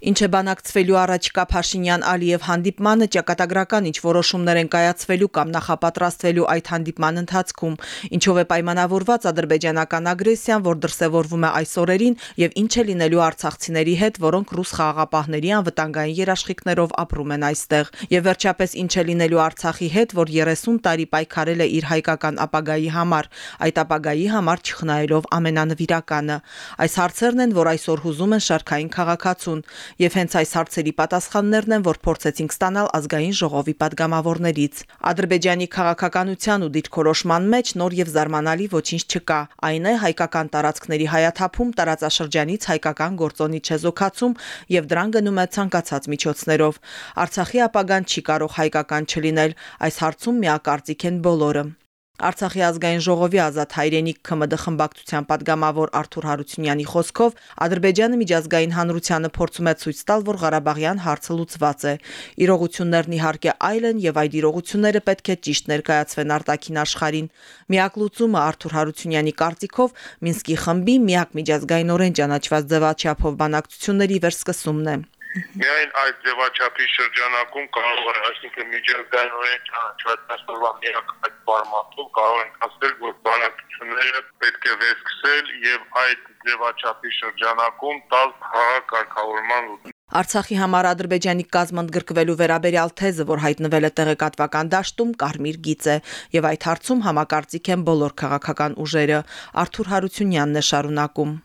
Ինչ է բանակցվելու առաջիկա Փաշինյան-Ալիև հանդիպմանը ճակատագրական ինչ որոշումներ են կայացվելու կամ նախապատրաստվելու այդ հանդիպման ընթացքում, ինչով է պայմանավորված ադրբեջանական ագրեսիան, որ դրսևորվում է այս օրերին եւ ինչ է լինելու արցախցիների հետ, որոնք ռուս խաղաղապահների անվտանգային երաշխիքներով ապրում են այստեղ, եւ վերջապես ինչ է լինելու Արցախի հետ, որ 30 տարի պայքարել է իր հայկական ապագայի համար, այդ ապագայի համար չխնայելով ամենանվիրականը։ Այս հարցերն են, որ այսօր հուզում են շարքային քաղաքացուն եւ հենց այս հարցերի պատասխաններն են, որ փորձեցինք ստանալ ազգային ժողովի падգամավորներից։ Ադրբեջանի քաղաքականության ու դիրքորոշման մեջ նոր եւ զարմանալի ոչինչ չկա։ Այն է հայկական տարածքների հայաթափում տարածաշրջանից հայկական գործոնի չեզոքացում եւ դրան գնում է ցանկացած միջոցներով։ Արցախի ապագան չի կարող հայկական չլինել։ Այս հարցում միակարծիք են բոլորը։ Արցախի ազգային ժողովի ազատ հայրենիք ԿՄԴ խմբակցության падգամավոր Արթուր Հարությունյանի խոսքով Ադրբեջանը միջազգային հանրությանը փորձում է ցույց տալ, որ Ղարաբաղյան հարցը լուծված է։ Իրողություններն իհարկե այլ են եւ այդ իրողությունները պետք է ճիշտ ներկայացվեն արտաքին աշխարհին։ Միակ լուծումը Արթուր Հարությունյանի կարծիքով Մինսկի խմբի միակ միջազգայինորեն ճանաչված ձևաչափով բանակցությունների վերսկսումն է։ Միայն այդ ձևաչափի շրջանակում կարող է, այսինքն միջազգայինորեն ճանաչված դասորվա միակ այդ ֆորմատով կարող ենք ասել, որ բանակցությունները պետք է վերսկսել եւ այդ ձևաչափի շրջանակում տալ խաղակարգավորման Արցախի համար Ադրբեջանի կազմը ընդգրկվելու վերաբերյալ թեզը, որ հայտնվել է տեղեկատվական դաշտում, կարմիր գիծ է, եւ այդ հարցում համակարծիք են բոլոր քաղաքական ուժերը։ Արթուր Հարությունյանն է շարունակում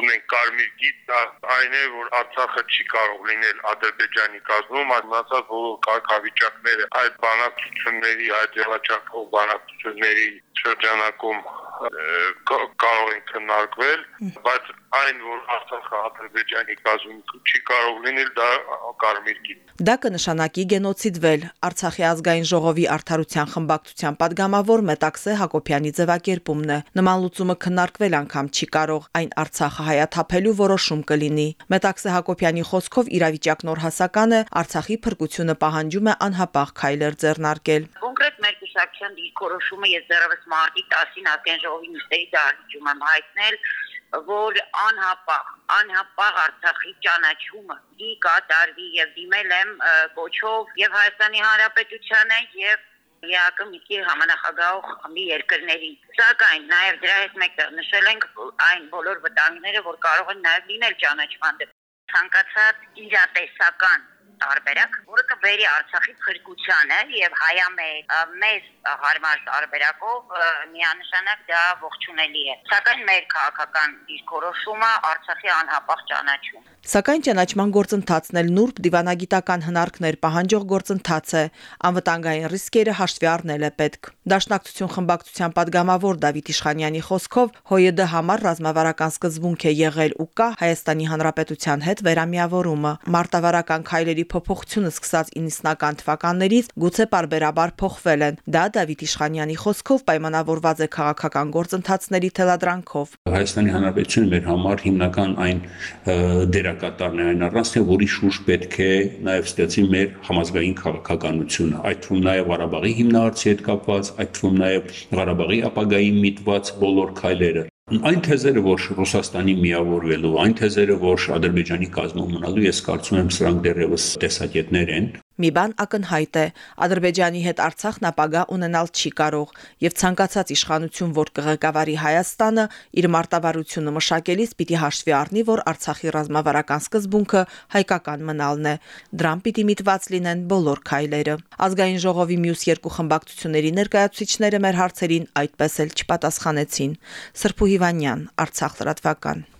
ունենք կարմիր գիծ, այն է, որ Արցախը չի կարող լինել Ադրբեջանի կազմում, մնացած բոլոր կարգավիճակները այդ բանակցությունների, այդ ձևաչափով բանակցությունների շրջանակում կարող են քննարկվել, բայց այն, որ Արցախը Ադրբեջանի կազմում չի կարող լինել, դա կարմիր գիտ։ Դա կնշանակի գենոցիդվել։ Արցախի ազգային ժողովի արթարության խմբակցության падգամավոր Մետաքսե Հակոբյանի ձևակերպումն է։ Նման լուծումը քննարկվել անգամ չի կարող, այն Արցախը հայաթափելու որոշում կլինի։ Մետաքսե Հակոբյանի խոսքով իրավիճակն օրհասական է, Արցախի փրկությունը պահանջում է անհապաղ քայլեր ձեռնարկել։ Կուսակցության դիրքորոշումը ես դեռևս մարտի 10-ին ազգային ժողովի նիստերի դահլիճում եմ հայտնել, որ անհապաղ անհապաղ Արցախի ճանաչումը դի կատարվի եւ դիմել եմ կոչով եւ Հայաստանի Հանրապետությանը եւ ԵԱԿ ՄԻԿ-ի համանախագահող խմբի երկրների։ Սակայն նաև դրա հետ մեկտեղ նշել ենք այն բոլոր վտանգները, որ կարող են նաև լինել ճանաչման դեպքում ցանկացած իրատեսական տարբերակ, որը կբերի Արցախի քրկությանը եւ հայամետ մեզ հարմար տարբերակով միանշանակ դա ողջունելի է։ Սակայն մեր քաղաքական դիրքորոշումը Արցախի անհապաղ ճանաչում։ Սակայն ճանաչման գործընթացն էլ նուրբ դիվանագիտական հնարքներ պահանջող գործընթաց է։ Անվտանգային ռիսկերը հաշվի առնել է պետք։ Դաշնակցություն խմբակցության падգամավոր Դավիթ Իշխանյանի խոսքով ՀՅԴ համար ռազմավարական սկզբունք է եղել ու կա Հայաստանի Հանրապետության հետ վերամիավորումը։ Մարտավարական քայլերի փոփոխությունը սկսած 90-ական թվականներից գուցե parberabar փոխվել են։ Դա Դավիթ Իշխանյանի խոսքով պայմանավորված է քաղաքական գործընթացների թելադրանքով։ Հայաստանի Հանրապետությունը մեր համար հիմնական այն դերակատարն է այն առանց թե որի շուրջ պետք է նաև ստեղծի մեր համազգային քաղաքականությունը։ Այդ թվում նաև Ղարաբաղի հիմնահարցի հետ կապված, այդ թվում նաև Ղարաբաղի ապագայի միտված բոլոր քայլերը Այն թեզերը, որ Ռուսաստանի միավորվելու, այն թեզերը, որ Ադրբեջանի կազմում մնալու, ես կարծում եմ, սրանք դեռևս տեսակետներ են, Մի բան ակնհայտ է. Ադրբեջանի հետ Արցախն ապագա ունենալ չի կարող, եւ ցանկացած իշխանություն, որ կղեկավարի Հայաստանը, իր մարտավարությունը մշակելիս պիտի հաշվի առնի, որ Արցախի ռազմավարական սկզբունքը հայկական մնալն է։ Դրան պիտի միտված լինեն բոլոր քայլերը։ Ազգային ժողովի մյուս երկու խմբակցությունների ներկայացուցիչները մեր հարցերին այդպես էլ չպատասխանեցին։ Սրփու Հիվանյան, Արցախ լրատվական։